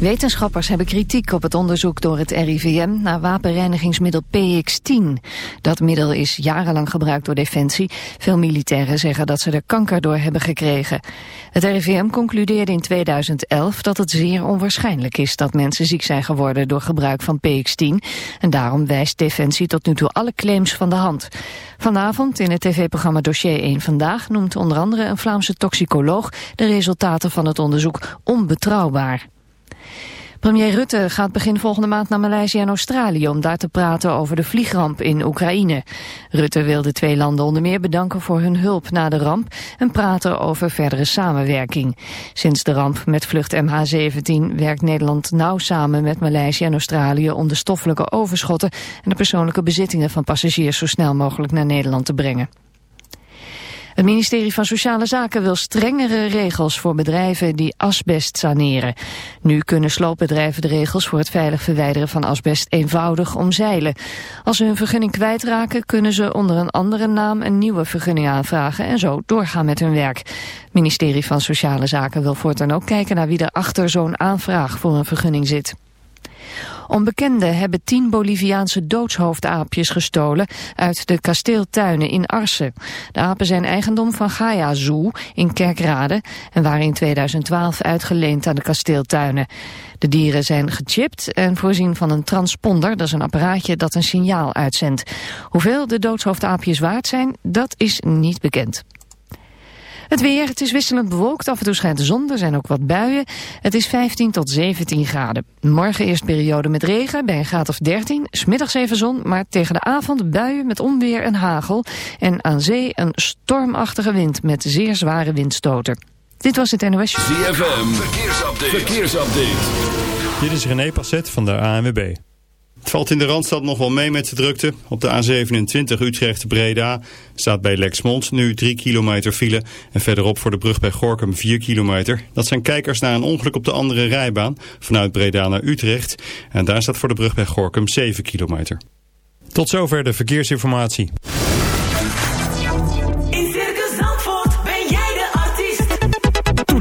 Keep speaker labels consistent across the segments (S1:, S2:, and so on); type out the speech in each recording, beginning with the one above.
S1: Wetenschappers hebben kritiek op het onderzoek door het RIVM naar wapenreinigingsmiddel PX10. Dat middel is jarenlang gebruikt door Defensie. Veel militairen zeggen dat ze er kanker door hebben gekregen. Het RIVM concludeerde in 2011 dat het zeer onwaarschijnlijk is dat mensen ziek zijn geworden door gebruik van PX10. En daarom wijst Defensie tot nu toe alle claims van de hand. Vanavond in het tv-programma Dossier 1 Vandaag noemt onder andere een Vlaamse toxicoloog de resultaten van het onderzoek onbetrouwbaar. Premier Rutte gaat begin volgende maand naar Maleisië en Australië om daar te praten over de vliegramp in Oekraïne. Rutte wil de twee landen onder meer bedanken voor hun hulp na de ramp en praten over verdere samenwerking. Sinds de ramp met vlucht MH17 werkt Nederland nauw samen met Maleisië en Australië om de stoffelijke overschotten en de persoonlijke bezittingen van passagiers zo snel mogelijk naar Nederland te brengen. Het ministerie van Sociale Zaken wil strengere regels voor bedrijven die asbest saneren. Nu kunnen sloopbedrijven de regels voor het veilig verwijderen van asbest eenvoudig omzeilen. Als ze hun vergunning kwijtraken kunnen ze onder een andere naam een nieuwe vergunning aanvragen en zo doorgaan met hun werk. Het ministerie van Sociale Zaken wil voortaan ook kijken naar wie er achter zo'n aanvraag voor een vergunning zit. Onbekenden hebben tien Boliviaanse doodshoofdaapjes gestolen uit de kasteeltuinen in Arsen. De apen zijn eigendom van Gaia Zoo in Kerkrade en waren in 2012 uitgeleend aan de kasteeltuinen. De dieren zijn gechipt en voorzien van een transponder, dat is een apparaatje dat een signaal uitzendt. Hoeveel de doodshoofdaapjes waard zijn, dat is niet bekend. Het weer, het is wisselend bewolkt, af en toe schijnt de zon, er zijn ook wat buien. Het is 15 tot 17 graden. Morgen eerst periode met regen, bij een graad of 13. Smiddags even zon, maar tegen de avond buien met onweer en hagel. En aan zee een stormachtige wind met zeer zware windstoten. Dit was het NOS.
S2: ZFM, verkeersupdate. verkeersupdate.
S3: Dit is René Passet van de ANWB. Het valt in de Randstad nog wel mee met de drukte. Op de A27 Utrecht-Breda staat bij Lexmond nu 3 kilometer file. En verderop voor de brug bij Gorkum 4 kilometer. Dat zijn kijkers naar een ongeluk op de andere rijbaan vanuit Breda naar Utrecht. En daar staat voor de brug bij Gorkum 7 kilometer. Tot zover de verkeersinformatie.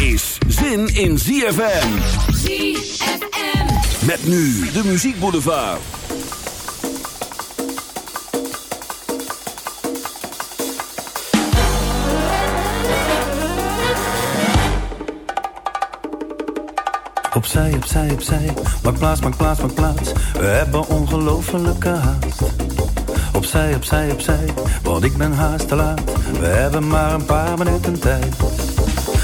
S2: is zin in ZFM. ZFM. Met nu de muziekboulevard.
S4: Opzij, opzij, opzij. Maak plaats, maak plaats, maak plaats. We hebben ongelofelijke haast. Opzij, opzij, opzij. Want ik ben haast te laat. We hebben maar een paar minuten tijd.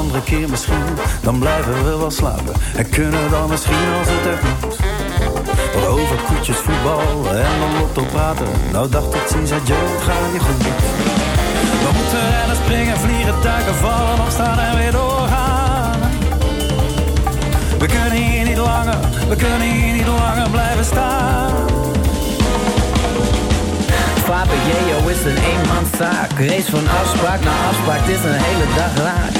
S4: andere keer misschien, dan blijven we wel slapen. En kunnen dan misschien als het echt moet. Wat over koetjes, voetbal en dan lotto praten. Nou dacht ik, zie zei Joe, het gaat je goed. We moeten rennen, springen, vliegen, duiken, vallen, opstaan en weer doorgaan. We kunnen hier niet langer, we kunnen hier niet langer blijven staan.
S5: Papa Jeo is een eenmanszaak. Race van afspraak naar afspraak, het is een hele dag raak.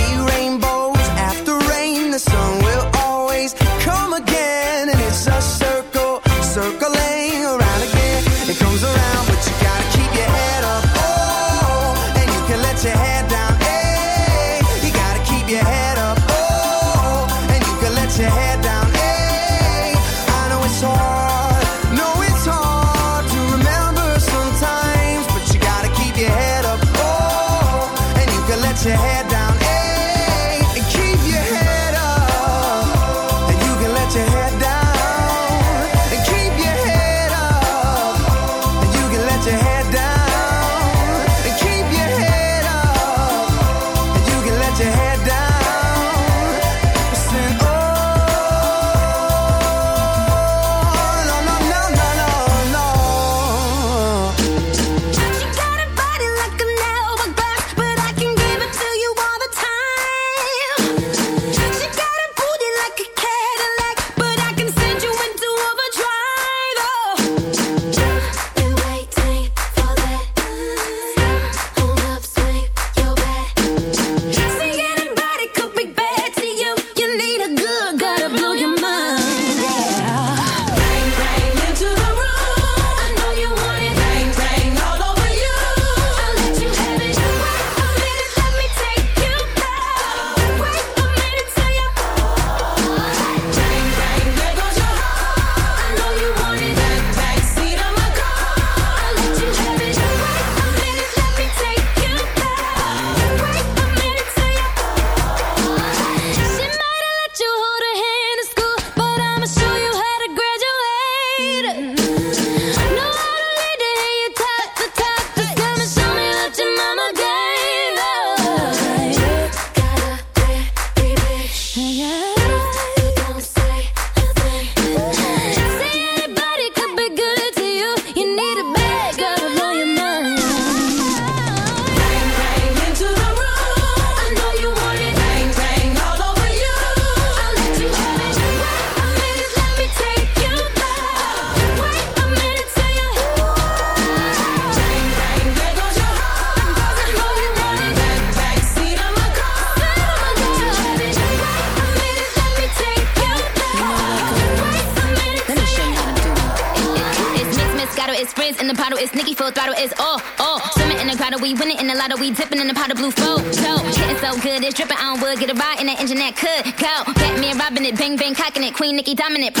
S6: dominant.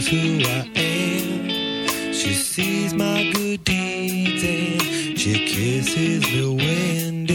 S7: knows who I am. She sees my good deeds and she kisses the
S8: wind.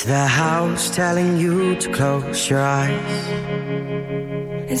S9: It's
S10: the house telling you to close your eyes.
S9: And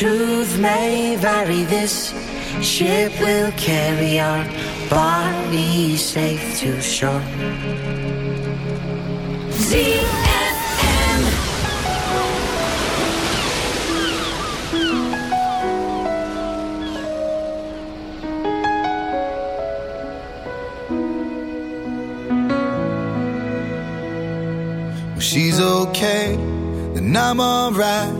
S10: truth may vary, this ship will carry our bodies safe to shore.
S9: ZFM.
S11: When she's okay, then I'm alright.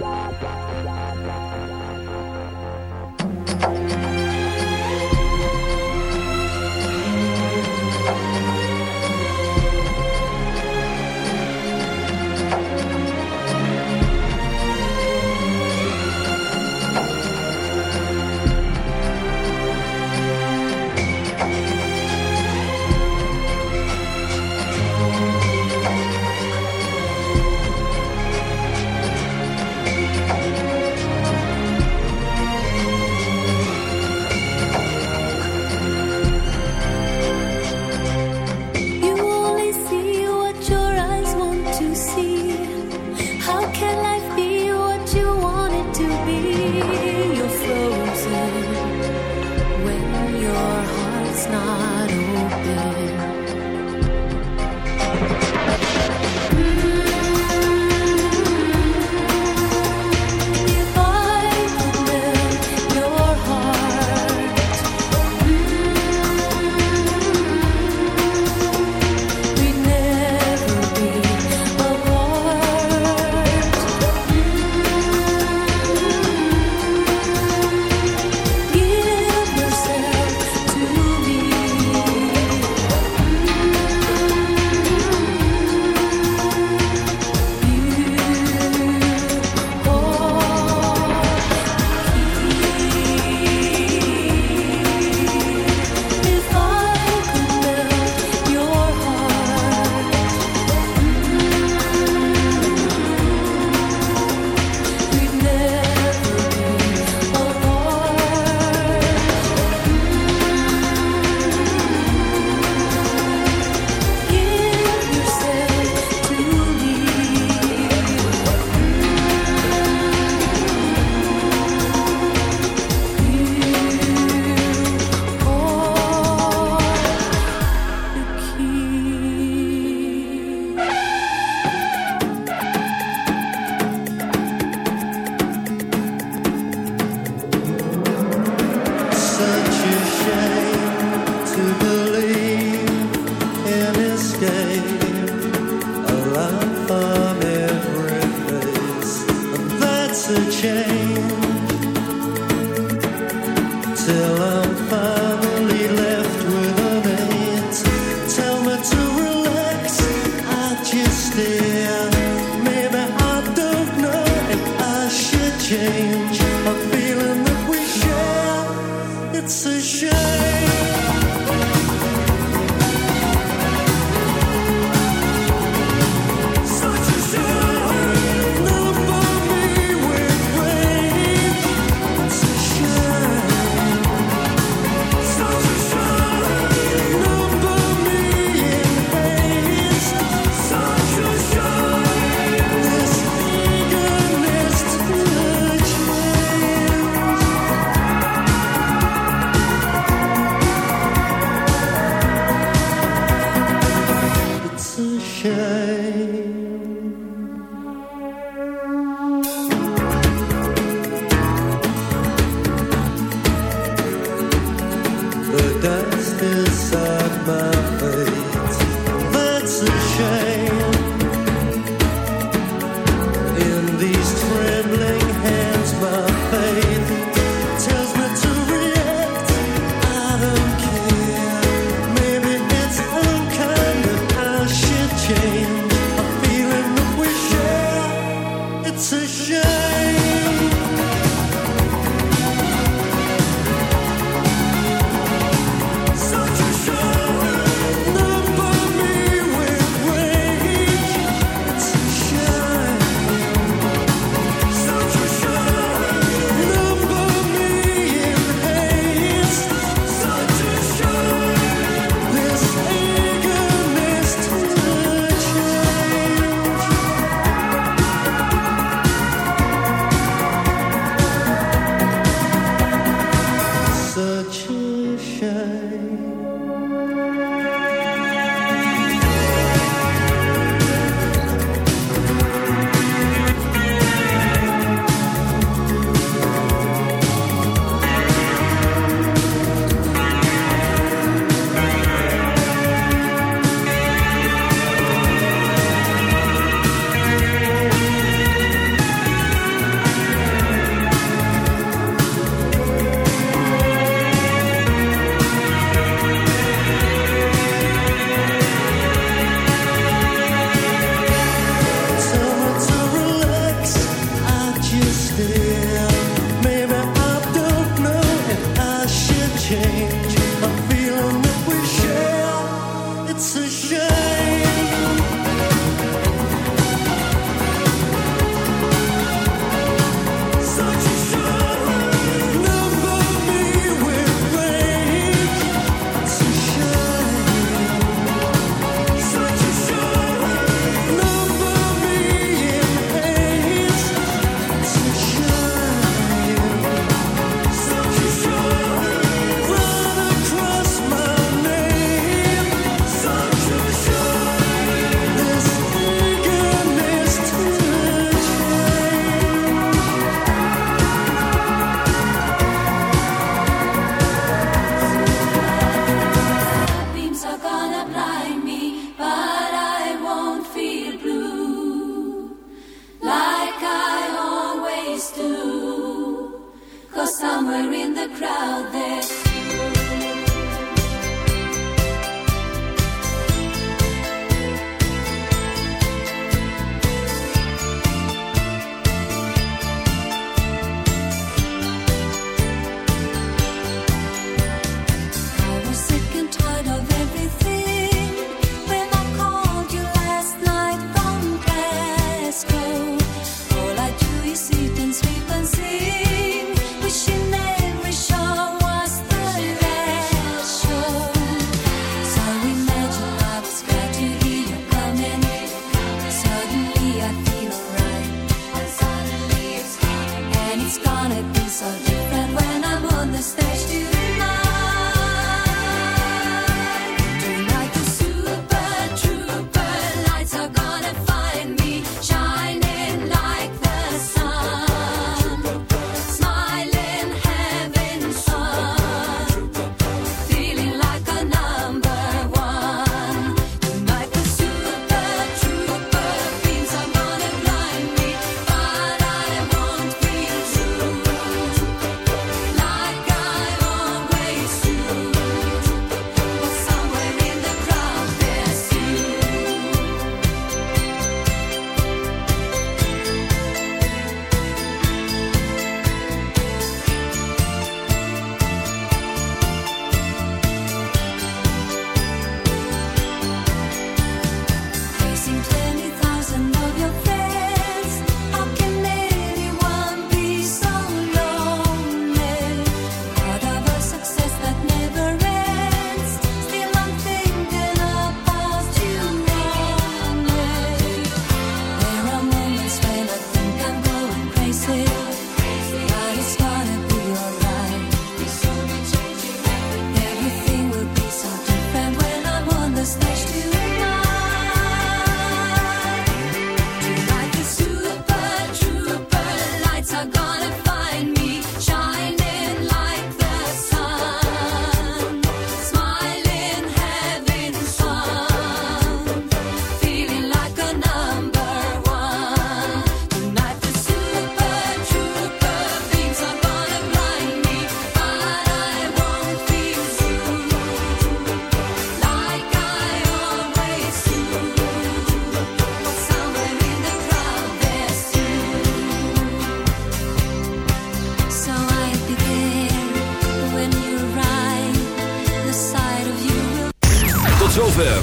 S2: Bye.